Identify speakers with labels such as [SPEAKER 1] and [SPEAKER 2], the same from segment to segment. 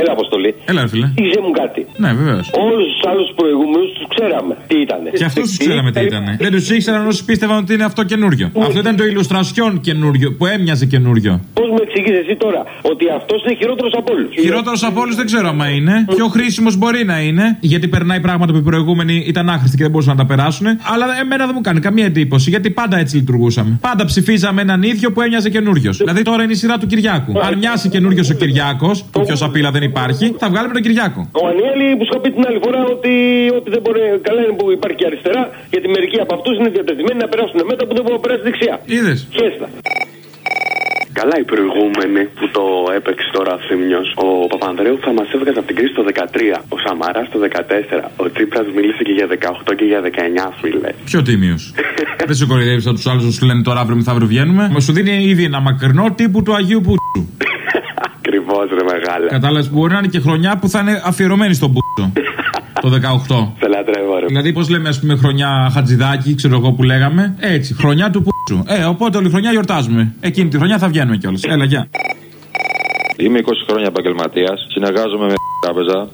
[SPEAKER 1] Έλα, Αποστολή.
[SPEAKER 2] Έλα, ρε φίλε.
[SPEAKER 1] Είσαι μου κάτι.
[SPEAKER 2] Ναι, βεβαίως.
[SPEAKER 1] Όλους τους άλλους προηγούμενους τους ξέραμε. Τι ήταν.
[SPEAKER 2] Και αυτούς τους ξέραμε τι ήταν. Δεν τους ήξεραν όσοι πίστευαν ότι είναι αυτό καινούριο. Αυτό ήταν το ηλουστρασιόν καινούριο, που έμοιαζε καινούριο.
[SPEAKER 1] Πώς μου εξηγείς εσύ τώρα ότι αυτός είναι χειρότερος από όλους;
[SPEAKER 2] Χειρότερος από όλους δεν ξέρω άμα είναι. Πιο χρήσιμος μπορεί να είναι. Γιατί περνάει πράγματα που οι προηγούμενοι ήταν άχρηστοι και δεν μπορούσαν να τα περάσουν. Αλλά εμένα δεν μου κάνει καμία εντύπωση. Γιατί πάντα έτσι λειτουργούσαμε. Πάντα ψηφίζαμε έναν ίδιο που έμοιαζε καινούριος. Δηλαδή τώρα είναι η σειρά του Κυριάκου. Αν μοιάσει καινούριος ο Κυριάκος, που πιο σαπίλα δεν υπάρχει, θα βγάλουμε τον Κυριάκο.
[SPEAKER 1] Ο Ανιέλη που σου πει την άλλη φορά ότι, ότι δεν μπορεί. Καλά είναι που υπάρχει και αριστερά, γιατί μερικοί από αυτούς είναι διατεθειμένοι να περάσουν μέτα που δεν μπορούν να περάσει δεξιά.
[SPEAKER 2] Είδες.
[SPEAKER 1] Χέστα.
[SPEAKER 3] Καλά, οι προηγούμενοι που το έπαιξε τώρα ο Θήμιος, ο Παπανδρέου θα μας έβγαζε από την κρίση το 13, ο Σαμαράς το 14, ο Τσίπρας μίλησε και για 18 και για 19, φίλε.
[SPEAKER 2] Πιο τίμιος. δεν σε κοροϊδεύεις από τους άλλους που σου λένε τώρα αύριο μεθαύριο βγαίνουμε. Μα σου δίνει ήδη ένα μακρινό τύπου του Αγίου Πούτσου.
[SPEAKER 3] Ακριβώ, ρε μεγάλα.
[SPEAKER 2] Κατάλαβες που μπορεί να είναι και χρονιά που θα είναι αφιερωμένη στον Πούτσο. το 18.
[SPEAKER 3] Σε λατρεύω, ρε.
[SPEAKER 2] Δηλαδή, πώς λέμε, ας πούμε, χρονιά Χατζηδάκη, ξέρω εγώ που λέγαμε. Έτσι, χρονιά του Πούτσου. Ε, οπότε όλη χρονιά γιορτάζουμε. Εκείνη τη χρονιά θα βγαίνουμε κιόλας. Έλα, γεια.
[SPEAKER 4] Είμαι 20 χρόνια επαγγελματίας. Συνεργάζομαι με τράπεζα,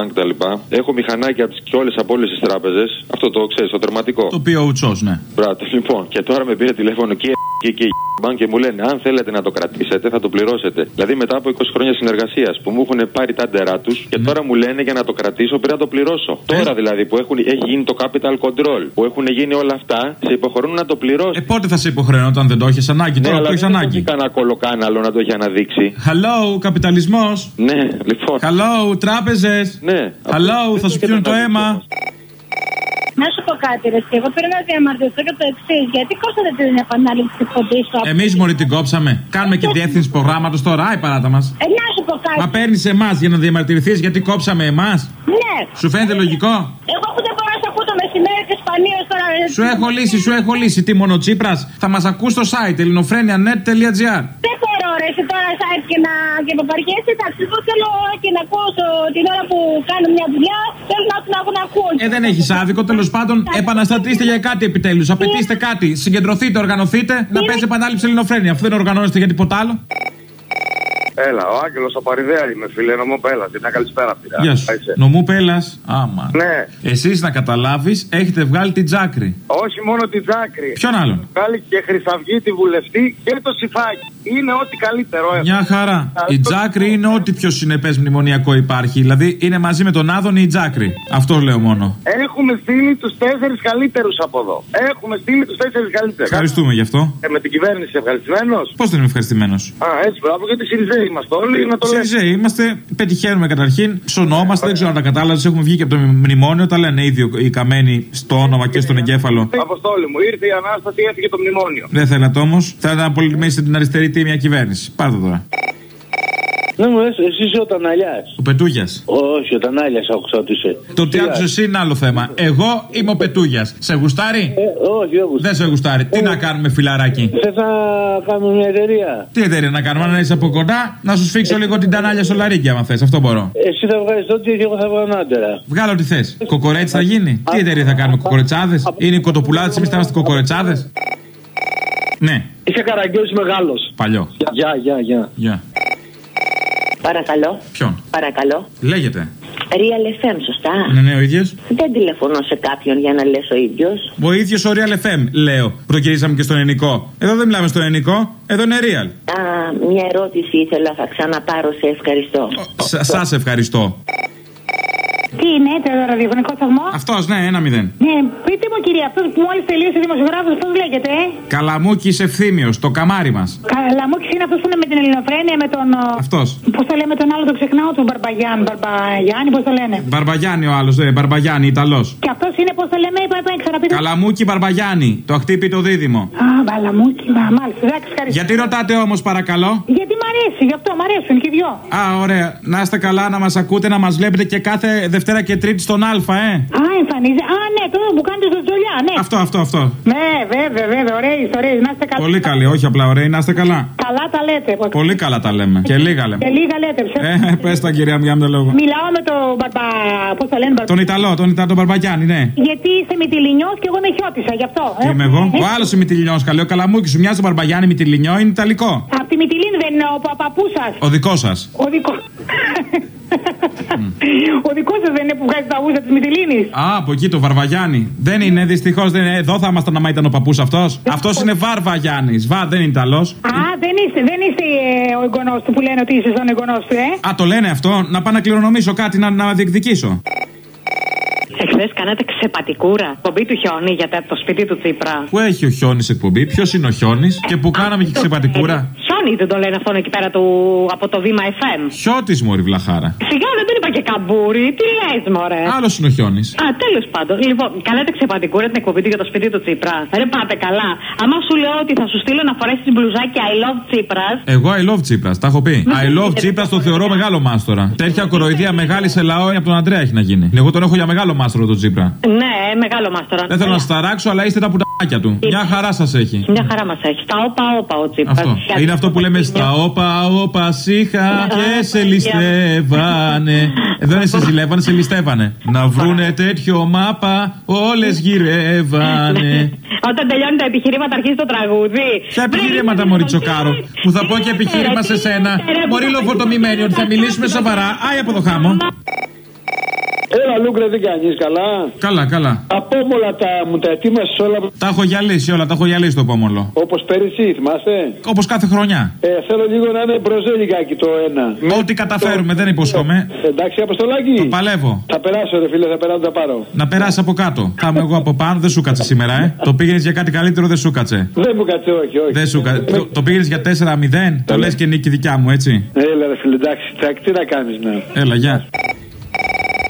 [SPEAKER 4] Bank κτλ. Έχω μηχανάκια και όλες από όλες τις τράπεζες. Αυτό το ξέρεις, το τερματικό.
[SPEAKER 2] Το οποίο ουτσό, ναι.
[SPEAKER 4] Μπράβο, λοιπόν. Και τώρα με πήρε τηλέφωνο και και, και Bank και μου λένε αν θέλετε να το κρατήσετε θα το πληρώσετε. Δηλαδή μετά από 20 χρόνια συνεργασίας που μου έχουν πάρει τα ντερά τους και τώρα μου λένε για να το κρατήσω πρέπει να το πληρώσω. Τώρα δηλαδή που έχουν, έχει γίνει το capital control, που έχουν γίνει όλα αυτά, σε υποχωρούν να το πληρώσω.
[SPEAKER 2] Ε, πότε θα σε υποχρεώνω όταν δεν το έχεις ανάγκη, τώρα
[SPEAKER 4] ναι,
[SPEAKER 2] το έχεις ανάγκη.
[SPEAKER 4] Δεν κανένα κολοκάναλο να το έχει αναδείξει.
[SPEAKER 2] Hello, καπιταλισμός.
[SPEAKER 4] Ναι, λοιπόν.
[SPEAKER 2] Hello, τράπεζες.
[SPEAKER 4] Ναι.
[SPEAKER 2] Hello, θα σου πιούν το αίμα.
[SPEAKER 5] Να σου πω κάτι, ρε. Και εγώ πρέπει να διαμαρτυρηθώ για το εξής. Γιατί κόψατε την επανάληψη της φωνή σου.
[SPEAKER 2] Εμείς μόλι την κόψαμε. Κάνουμε και διεύθυνση προγράμματος τώρα. Άι παράτα μας.
[SPEAKER 5] Ε, να σου πω κάτι.
[SPEAKER 2] Μα παίρνεις εμάς για να διαμαρτυρηθείς γιατί κόψαμε εμάς.
[SPEAKER 5] Ναι.
[SPEAKER 2] Σου φαίνεται λογικό;
[SPEAKER 5] Εγώ που δεν μπορώ να σε ακούω το μεσημέρι της Ισπανίας τώρα.
[SPEAKER 2] Σου έχω λύσει, σου έχω λύσει. Τι μόνο Τσίπρας; Θα μας ακούς στο site ελληνοφρένια.net.gr.
[SPEAKER 5] Δεν μπορώ ρε εσύ τώρα site και να και παπαριές. Εντάξει, εγώ θέλω και να ακούω στο- την ώρα που κάνω μια δουλειά. Θέλω να, να, να ακούω.
[SPEAKER 2] Ε, δεν έχεις άδικο. Τέλος πάντων, επαναστατήστε για κάτι επιτέλους. Απαιτήστε κάτι. Συγκεντρωθείτε, οργανωθείτε. Να παίζει επανάληψη ελληνοφρένια. Αφού δεν οργανώνεστε για τίποτα άλλο.
[SPEAKER 6] Έλα, ο Άγγελος από Παριδέας είμαι, φίλε, νομό πέλας. Μια καλησπέρα, φίλε.
[SPEAKER 2] Γεια σου.
[SPEAKER 6] Είσαι.
[SPEAKER 2] Νομού πέλας. Άμα.
[SPEAKER 6] Ναι,
[SPEAKER 2] Εσείς να καταλάβεις, έχετε βγάλει την τζάκρη.
[SPEAKER 6] όχι μόνο την Τζάκρη.
[SPEAKER 2] Ποιον άλλον;
[SPEAKER 6] Βγάλει και Χρυσαυγή τη βουλευτή και το Σιφάκι. Είναι ό,τι καλύτερο έχω.
[SPEAKER 2] Μια χαρά. Η τζάκρη είναι ό,τι πιο συνεπές μνημονιακό υπάρχει. Δηλαδή είναι μαζί με τον Άδωνη η τζάκρη. Αυτό λέω μόνο.
[SPEAKER 6] Έχουμε στείλει τους τέσσερις καλύτερους από εδώ. Έχουμε στείλει τους τέσσερις καλύτερους.
[SPEAKER 2] Ευχαριστούμε γι' αυτό.
[SPEAKER 6] Ε, με την κυβέρνηση ευχαριστημένος;
[SPEAKER 2] Πώς δεν είμαι ευχαριστημένος;
[SPEAKER 6] Α, έτσι, μπράβο, γιατί Σιριζέ είμαστε όλοι, να το λέμε.
[SPEAKER 2] Σιριζέ είμαστε, πετυχαίνουμε καταρχήν, ψωνόμαστε, δεν ξέρω αν τα κατάλαβες. Έχουμε βγει και από το μνημόνιο, τα λένε ήδη οι καμένοι στο όνομα και στον εγκέφαλο.
[SPEAKER 6] Αποστόλη μου, ήρθε η ανάσταση, έφυγε το μνημόνιο.
[SPEAKER 2] Δεν θέλατε όμως, θέλατε να πολεμήσετε την αριστερή τίμια κυβέρνηση. Πάρτε το τώρα.
[SPEAKER 1] Ναι, μου λες, εσύ είσαι ο Ταναλιάς.
[SPEAKER 2] Ο Πετούγιας.
[SPEAKER 1] Όχι, ο Τανάλιας άκουσα ότι είσαι.
[SPEAKER 2] Το τι άκουσες εσύ είναι άλλο θέμα. Εγώ είμαι ο Πετούγιας. Σε γουστάρει;
[SPEAKER 1] Ε, όχι, όχι.
[SPEAKER 2] Δεν σε γουστάρει. Τι να κάνουμε, φιλαράκι;
[SPEAKER 1] Θε να κάνουμε μια εταιρεία.
[SPEAKER 2] Τι εταιρεία να κάνουμε, αν είσαι από κοντά, να σου σφίξω λίγο την τανάλια στο λαρίκι, άμα θες. Αυτό μπορώ.
[SPEAKER 1] Εσύ θα βγάλεις τότε και εγώ θα βγάλω άντερα.
[SPEAKER 2] Βγάλω τι θες. Κοκορέτσι θα γίνει; Τι εταιρεία θα κάνουμε, κοκορετσάδες; Είναι οι κοτοπουλάδες, εμείς θα είμαστε κοκορετσάδες; Ναι,
[SPEAKER 1] Είσαι καραγκιόζης μεγάλος.
[SPEAKER 2] παλιό.
[SPEAKER 1] Γεια, γεια, γεια.
[SPEAKER 2] Γεια.
[SPEAKER 7] Παρακαλώ.
[SPEAKER 2] Ποιον;
[SPEAKER 7] Παρακαλώ.
[SPEAKER 2] Λέγεται.
[SPEAKER 7] Real FM, σωστά;
[SPEAKER 2] Ναι, ναι, ο ίδιος.
[SPEAKER 7] Δεν τηλεφωνώ σε κάποιον για να λες ο ίδιος.
[SPEAKER 2] Ο ίδιος ο Real FM, λέω. Προκυρήσαμε και στον ελληνικό. Εδώ δεν μιλάμε στον ελληνικό, εδώ είναι Real.
[SPEAKER 7] Α, μια ερώτηση ήθελα, θα ξαναπάρω, σε ευχαριστώ.
[SPEAKER 2] Σας ευχαριστώ.
[SPEAKER 5] Τι είναι, το ραδιοφωνικό σταθμό;
[SPEAKER 2] Αυτός, ναι, ένα μηδέν.
[SPEAKER 5] Ναι, πείτε μου κύριε, αυτό που μόλις τελείωσε δημοσιογράφος, πώς λέγεται, ε;
[SPEAKER 2] Καλαμούκι ευθύμιος, το καμάρι μας.
[SPEAKER 5] Καλαμούκης είναι αυτός που είναι με την ελληνοφρένεια, με τον.
[SPEAKER 2] Αυτός.
[SPEAKER 5] Πώς το λέμε τον άλλο, το ξεχνάω, τον Μπαρμπαγιάν. Μπαρμπαγιάννη, πώς το λένε;
[SPEAKER 2] Μπαρμπαγιάννη ο άλλος, ε, Μπαρμπαγιάννη, Ιταλός.
[SPEAKER 5] Και αυτός είναι, πώς το λέμε, είπα, είπα, ξαναπείτε.
[SPEAKER 2] Καλαμούκι Μπαρμπαγιάννη, το χτύπη το δίδυμο.
[SPEAKER 5] Α, μπαλαμούκι, μα, μάλιστα, εντάξει, ευχαριστώ.
[SPEAKER 2] Γιατί ρωτάτε όμως, παρακαλώ;
[SPEAKER 5] Γιατί μ' αρέσει, γι' αυτό μ' αρέσουν και οι δυο.
[SPEAKER 2] Α, ωραία. Να είστε καλά, να μας ακούτε, να μας βλέπετε και κάθε Δευτέρα και Τρίτη στον Α, ε.
[SPEAKER 5] Α, εμφανίζει. Α, ναι, το που κάνετε στο τζολιά, ναι.
[SPEAKER 2] Αυτό, αυτό, αυτό.
[SPEAKER 5] Ναι, βέβαια, βέβαια, ωραίε ιστορίε. Να είστε καλά.
[SPEAKER 2] Πολύ καλή, όχι απλά ωραία, να είστε καλά.
[SPEAKER 5] Καλά τα λέτε.
[SPEAKER 2] Πολύ καλά τα λέμε. Και λίγα λέμε.
[SPEAKER 5] Και λίγα λέτε, ψε.
[SPEAKER 2] Ε, πες τα κυρία μου για να μην το λόγο.
[SPEAKER 5] Μιλάω με τον μπαρμπα. Πώς το λένε, μπαρμπα.
[SPEAKER 2] Τον Ιταλό, τον Ιταλό, τον Μπαρμπαγιάννη, ναι.
[SPEAKER 5] Γιατί είστε μυτιλινιός και εγώ είμαι χιώτησα, γι' αυτό.
[SPEAKER 2] Τι είμαι εγώ; Ο άλλος είναι Μυτιλινιός, καλέ. Ο Καλαμούκι σου μοιάζει ο Μπαρμπαγιάννη Μυτιλινιό, είναι Ιταλικό.
[SPEAKER 5] Από τη Μυτιλίνη δεν είναι ο παππού σας.
[SPEAKER 2] Ο δικός σας.
[SPEAKER 5] Ο δικό.
[SPEAKER 8] Ο δικός σας δεν είναι που βγάζει τα ούζα της Μυτιλίνη.
[SPEAKER 2] Α, από εκεί το Βαρβαγιάννη. Δεν είναι, δυστυχώς δεν είναι. Εδώ θα ήμασταν άμα ήταν ο παππούς αυτός. Αυτός είναι Βαρβαγιάννης. Βα, δεν είναι Ιταλός.
[SPEAKER 8] Α, δεν είστε, δεν είστε ε, ο εγγονός του που λένε ότι είσαι σαν εγγονός του, ε;
[SPEAKER 2] Α, το λένε αυτό. Να πάω να κληρονομήσω κάτι να, να διεκδικήσω.
[SPEAKER 9] Εχθές κάνατε ξεπατικούρα. Πομπή του χιόνι για το σπίτι του Τσίπρα.
[SPEAKER 2] Πού έχει ο χιόνις εκπομπή, ποιος είναι ο χιόνις; Και που κάναμε και ξεπατικούρα;
[SPEAKER 9] Χιόνι δεν το λένε αυτόν εκεί πέρα του, από το βήμα FM.
[SPEAKER 2] Χιώτης μωρή βλαχάρα.
[SPEAKER 9] Σιγά δεν τον είπα και καμπούρι. Τι λες, μωρέ;
[SPEAKER 2] Άλλος είναι ο χιόνι.
[SPEAKER 9] Α, τέλος πάντων. Λοιπόν, κάνατε ξεπατικούρα την εκπομπή του για το σπίτι του Τσίπρα. Δεν πάτε καλά. Άμα σου λέω ότι θα σου στείλω να φορέσεις την μπλουζάκι I love Τσίπρα.
[SPEAKER 2] Εγώ I love Τσίπρα, τα έχω πει. I love Τσίπρα το θεωρώ μεγάλο μάστορα. Τέτοια κοροϊδία μεγάλης σε λαό από τον Αντρέα έχει να γίνει. Εγώ τον έχω για μεγάλο μάστορο τον Τσίπρα.
[SPEAKER 9] Ναι, μεγάλο μάστορα.
[SPEAKER 2] Δεν θέλω να σταράξω, αλλά είστε τα πουτάκια του. Μια χαρά σας έχει.
[SPEAKER 9] Μια χαρά μας έχει. Στα όπα όπα ο Τσίπρα.
[SPEAKER 2] Αυτό. Είναι αυτό που λέμε στα όπα όπα σίχα και σε ληστεύανε. Εδώ δεν σε ζηλεύανε, σε ληστεύανε. Να βρούνε τέτοιο μάπα, όλες γυρεύανε.
[SPEAKER 9] Όταν τελειώνει τα επιχειρήματα, αρχίζει το τραγούδι.
[SPEAKER 2] Ποια επιχειρήματα, Μωρή Τσοκάρο, που θα πω και επιχείρημα σε σένα. Μωρή λοφορτωμημένη, ότι θα μιλήσουμε σοβαρά. Άι από το χάμο.
[SPEAKER 10] Έλα, Λούκρε, δεν κάνεις καλά.
[SPEAKER 2] Καλά, καλά.
[SPEAKER 10] Απόμολα τα μου τα ετοίμασες όλα.
[SPEAKER 2] Τα έχω γυαλίσει όλα, τα έχω γυαλίσει το πόμολο.
[SPEAKER 10] Όπως πέρυσι, θυμάσαι;
[SPEAKER 2] Όπως κάθε χρονιά.
[SPEAKER 10] Ε, θέλω λίγο να είναι μπροζέλικάκι το ένα.
[SPEAKER 2] Ό,τι καταφέρουμε, δεν υπόσχομαι.
[SPEAKER 10] Εντάξει, αποστολάκι.
[SPEAKER 2] Το παλεύω.
[SPEAKER 10] Θα περάσω, ρε φίλε, θα περάσω, θα πάρω.
[SPEAKER 2] Να περάσει από κάτω. Θα είμαι εγώ από πάνω, δεν σου κάτσε σήμερα, ε. Το πήγαινε για κάτι καλύτερο, δεν σου κάτσε.
[SPEAKER 10] Δεν μου κάτσε, όχι, όχι.
[SPEAKER 2] Δεν σου κάτσε. Το, το πήγαινε για 4-0, το λες και νίκη δικιά μου, έτσι.
[SPEAKER 10] Έλα, ρε φίλε, εντάξει, τι να κάνεις, ναι.
[SPEAKER 2] Έλα, γεια.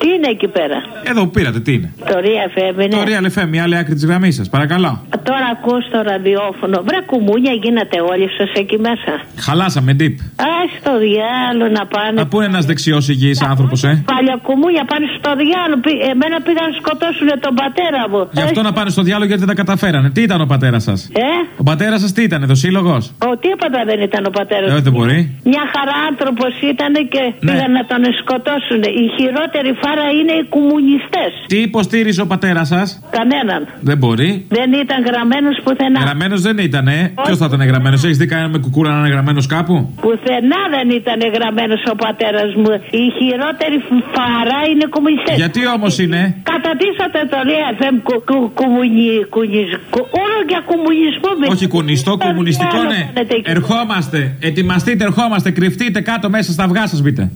[SPEAKER 7] Τι είναι εκεί πέρα;
[SPEAKER 2] Εδώ που πήρατε, τι είναι;
[SPEAKER 7] Το Real FM είναι.
[SPEAKER 2] Το Real FM, η άλλη άκρη της γραμμής σας, παρακαλώ.
[SPEAKER 7] Τώρα ακούω στο ραδιόφωνο. Βρε κουμούνια γίνατε όλοι σα εκεί μέσα.
[SPEAKER 2] Χαλάσαμε, ντύπ.
[SPEAKER 7] Α στο διάλο να πάνε.
[SPEAKER 2] Να πού είναι ένας δεξιός υγιής άνθρωπος, ε.
[SPEAKER 7] Παλιακουμούνια πάνε στο διάλο. Πη- Εμένα πήγαν να σκοτώσουν τον πατέρα μου.
[SPEAKER 2] Γι' αυτό να πάνε στο διάλογο γιατί δεν τα καταφέρανε. Τι ήταν ο πατέρας σας;
[SPEAKER 7] Ε,
[SPEAKER 2] Ο πατέρας σας τι ήταν, εδώ σύλλογος;
[SPEAKER 7] ο τίποτα δεν ήταν ο πατέρας
[SPEAKER 2] Ε, δεν μπορεί.
[SPEAKER 7] Μια χαρά άνθρωπος ήταν και
[SPEAKER 2] Ναι.
[SPEAKER 7] πήγαν να τον σκοτώσουν. Η χειρότερη φάρα είναι οι κομμουνιστές.
[SPEAKER 2] Τι υποστήριζε ο πατέρας σας;
[SPEAKER 7] Κανέναν.
[SPEAKER 2] Δεν μπορεί.
[SPEAKER 7] Δεν ήταν γραμμένος πουθενά.
[SPEAKER 2] Γραμμένος δεν ήταν, ε; Ποιος θα ήταν γραμμένος, έχεις δει κανένα με κουκούρα να είναι γραμμένος κάπου;
[SPEAKER 7] Πουθενά δεν ήταν γραμμένος ο πατέρας μου. Η χειρότερη φαρά είναι κομμουνιστές.
[SPEAKER 2] Γιατί όμως είναι;
[SPEAKER 7] Κατατίσατε το λέει FM κου, κου, κουμουνι, κουνις- κου- όλο για κομμουνισμό. με-
[SPEAKER 2] Όχι κουνιστό,
[SPEAKER 7] Στο
[SPEAKER 2] κομμουνιστικό
[SPEAKER 7] διάλο
[SPEAKER 2] ναι.
[SPEAKER 7] κάνετε εκεί.
[SPEAKER 2] Ερχόμαστε. Ετοιμαστείτε, ερχόμαστε. Κρυφτείτε κάτω μέσα στα αυγά σας, μπείτε.
[SPEAKER 7] Α,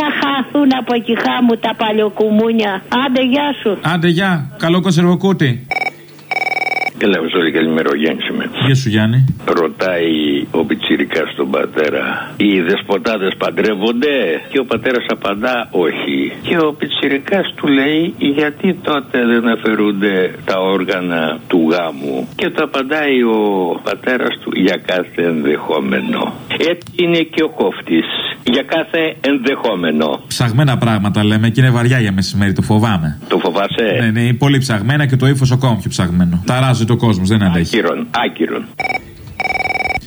[SPEAKER 7] να χαθούν από εκεί χάμου τα παλιοκουμούνια. Άντε, γεια σου.
[SPEAKER 2] Άντε, γεια. Καλό κονσερβοκούτι.
[SPEAKER 11] Έλα, Ζόρι, καλημέρα, ο Γιάννης είμαι.
[SPEAKER 2] Γεια σου, Γιάννη.
[SPEAKER 11] Ρωτάει ο Πιτσιρικάς τον πατέρα. Οι δεσποτάδες παντρεύονται; Και ο πατέρας απαντά όχι. Και ο Πιτσιρικάς του λέει γιατί τότε δεν αφαιρούνται τα όργανα του γάμου; Και το απαντάει ο πατέρας του για κάθε ενδεχόμενο. Έτσι είναι και ο κόφτης. Για κάθε ενδεχόμενο.
[SPEAKER 2] Ψαγμένα πράγματα λέμε και είναι βαριά για μεσημέρι, το φοβάμαι.
[SPEAKER 11] Το φοβάσαι;
[SPEAKER 2] Ναι, ναι, είναι πολύ ψαγμένα και το ύφος ακόμα πιο ψαγμένο. Ταράζει το κόσμος, δεν αντέχει.
[SPEAKER 11] Άκυρον, άκυρον.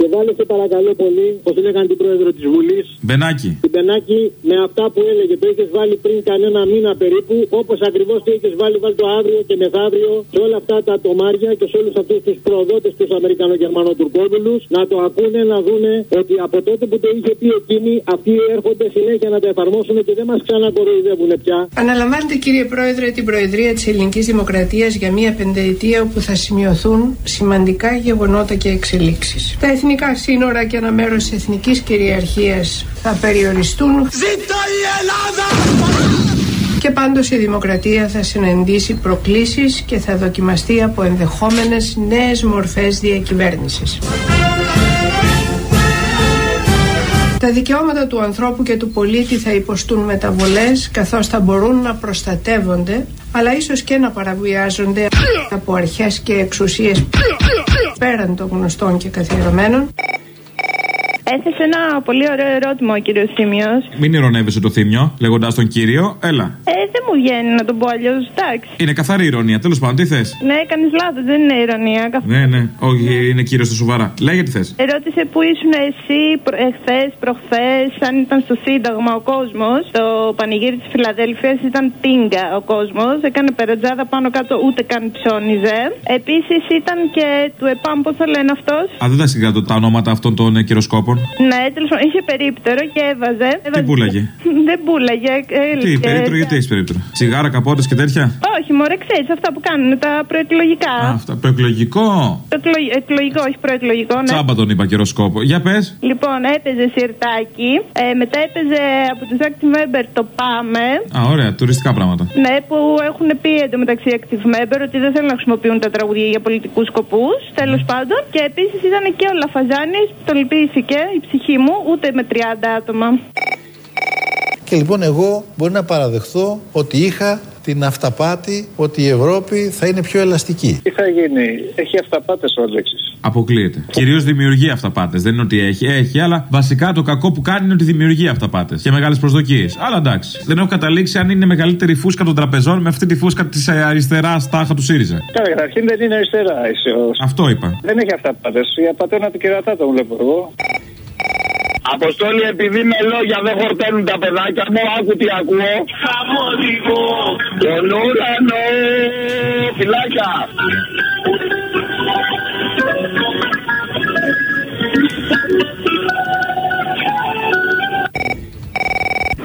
[SPEAKER 12] Και βάλε σε παρακαλώ πολύ, πώ λέγανε την πρόεδρο της Βουλής,
[SPEAKER 2] Μπενάκι.
[SPEAKER 12] την Πενάκη, με αυτά που έλεγε. Το είχε βάλει πριν κανένα μήνα περίπου, όπως ακριβώς το είχε βάλει, βάλει το αύριο και μεθαύριο σε όλα αυτά τα τομάρια και σε όλους αυτούς τους προδότες τους Αμερικανογερμανοτουρκόδουλου να το ακούνε, να δούνε ότι από τότε που το είχε πει εκείνη, αυτοί έρχονται συνέχεια να τα εφαρμόσουν και δεν μας ξανακοροϊδεύουν πια.
[SPEAKER 13] Αναλαμβάνετε κύριε Πρόεδρε την Προεδρία της Ελληνικής Δημοκρατίας για μία πενταετία όπου θα σημειωθούν σημαντικά γεγονότα και εξελίξεις. Τα εθνικά σύνορα και ένα μέρος της εθνικής κυριαρχίας θα περιοριστούν.
[SPEAKER 14] Ζήτω η Ελλάδα!
[SPEAKER 13] Και πάντως η δημοκρατία θα συναντήσει προκλήσεις και θα δοκιμαστεί από ενδεχόμενες νέες μορφές διακυβέρνησης. Τα δικαιώματα του ανθρώπου και του πολίτη θα υποστούν μεταβολές καθώς θα μπορούν να προστατεύονται αλλά ίσως και να παραβιάζονται από αρχές και εξουσίες πέραν των γνωστών και καθιερωμένων.
[SPEAKER 15] Έθεσε ένα πολύ ωραίο ερώτημα ο κύριος Θήμιο.
[SPEAKER 2] Μην ηρωνεύεσαι το θύμιο, λέγοντα τον κύριο, έλα.
[SPEAKER 15] Ε, δεν μου βγαίνει να τον πω αλλιώς. Εντάξει.
[SPEAKER 2] Είναι καθαρή ηρωνία, τέλος πάντων, τι θες;
[SPEAKER 15] Ναι, κάνει λάθος, δεν είναι ηρωνία. Καθ-
[SPEAKER 2] Ναι, ναι, όχι, είναι κύριος στα σοβαρά. Λέγε τι θες.
[SPEAKER 15] Ερώτησε που ήσουν εσύ εχθές, προχθές, αν ήταν στο Σύνταγμα ο κόσμος. Το πανηγύρι της Φιλαδέλφιας ήταν τίνγκα ο κόσμος. Έκανε περατζάδα πάνω κάτω, ούτε καν ψώνιζε. Επίσης ήταν και του ΕΠΑΜ, πώ το λένε αυτός.
[SPEAKER 2] Α, δεν τα συγκρατώ τα ονόματα αυτών των ε, κυροσκόπων.
[SPEAKER 15] Ναι, τέλος πάντων είχε περίπτερο και έβαζε.
[SPEAKER 2] Τι
[SPEAKER 15] έβαζε-
[SPEAKER 2] πουλάγε.
[SPEAKER 15] Δεν πούλαγε.
[SPEAKER 2] Τι,
[SPEAKER 15] έλειπε.
[SPEAKER 2] περίπτωρο, γιατί έχεις περίπτωρο. Τσιγάρα, καπότες και τέτοια;
[SPEAKER 15] Όχι, μωρέ, ξέρεις αυτά που κάνουν τα προεκλογικά.
[SPEAKER 2] Α, αυτά. Προεκλογικό;
[SPEAKER 15] Το εκλογ- εκλογικό, όχι προεκλογικό, ναι.
[SPEAKER 2] Τσάμπα τον είπα καιροσκόπο. Για πες.
[SPEAKER 15] Λοιπόν, έπαιζε σιρτάκι. Ε, μετά έπαιζε από τους Active Member το Πάμε.
[SPEAKER 2] Α, ωραία, τουριστικά πράγματα.
[SPEAKER 15] Ναι, που έχουν πει εντωμεταξύ Active Member ότι δεν θέλουν να χρησιμοποιούν τα τραγούδια για πολιτικούς σκοπούς. Τέλος πάντων. Και επίσης ήταν και ο Λαφαζάνης που το λυπήθηκε η ψυχή μου, ούτε με 30 άτομα.
[SPEAKER 16] Και λοιπόν εγώ μπορεί να παραδεχθώ ότι είχα την αυταπάτη ότι η Ευρώπη θα είναι πιο ελαστική.
[SPEAKER 10] Τι θα γίνει, έχει αυταπάτες ο Αλέξης;
[SPEAKER 2] Αποκλείεται. Κυρίως δημιουργεί αυταπάτες. Δεν είναι ότι έχει. Έχει, αλλά βασικά το κακό που κάνει είναι ότι δημιουργεί αυταπάτες και μεγάλες προσδοκίες. Αλλά εντάξει. Δεν έχω καταλήξει αν είναι μεγαλύτερη φούσκα των τραπεζών με αυτή τη φούσκα της αριστερά τάχα του ΣΥΡΙΖΑ.
[SPEAKER 10] Καλά, καταρχήν δεν είναι αριστερά. Είσαι ο...
[SPEAKER 2] Αυτό είπα.
[SPEAKER 10] Δεν έχει αυταπάτες. Η απατένα του κερατά τον βλέπω εγώ.
[SPEAKER 6] Αποστόλη, επειδή με λόγια δεν χορταίνουν τα παιδάκια μου, άκου τι ακούω. Χαμόδικο. Τον ουρανό. Φυλάκια.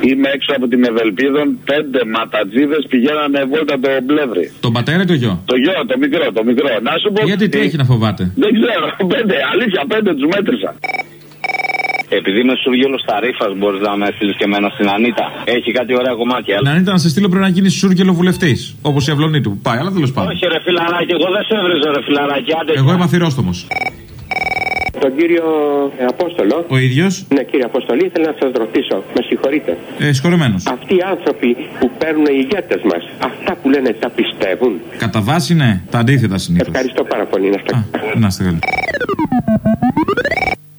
[SPEAKER 6] Είμαι έξω από την Ευελπίδων. Πέντε ματατζίδες πηγαίνανε βόλτα το μπλεύρι.
[SPEAKER 2] Τον πατέρα ή το γιο;
[SPEAKER 6] Το γιο, το μικρό, το μικρό. Να σου πω.
[SPEAKER 2] Γιατί τι έχει να φοβάται;
[SPEAKER 6] Δεν ξέρω. Πέντε, αλήθεια, πέντε τους μέτρησα.
[SPEAKER 17] Επειδή είμαι σούργελο στα ρήφας, μπορείς να με στείλεις και εμένα στην Ανίτα. Έχει κάτι ωραία κομμάτια.
[SPEAKER 2] Να ήταν να σε στείλω πρέπει να γίνεις σούργελο βουλευτής. Όπως η αυλωνή του. Πάει, αλλά τέλος πάντων.
[SPEAKER 17] Όχι, ρε φιλαράκι, εγώ δεν σε έβριζω, ρε φιλαράκι. Άντε,
[SPEAKER 2] Εγώ είμαι αθυρόστομος.
[SPEAKER 18] Τον κύριο ε, Απόστολο.
[SPEAKER 2] Ο ίδιος.
[SPEAKER 18] Ναι, κύριε Αποστολή, ήθελα να σας ρωτήσω. Με συγχωρείτε.
[SPEAKER 2] Ε, συγχωρεμένος.
[SPEAKER 18] Αυτοί οι άνθρωποι που παίρνουν οι ηγέτες μας, αυτά που λένε τα πιστεύουν;
[SPEAKER 2] Κατά βάση ναι, τα αντίθετα συνήθως.
[SPEAKER 18] Ευχαριστώ πάρα πολύ. Να είστε
[SPEAKER 2] Να είστε καλά.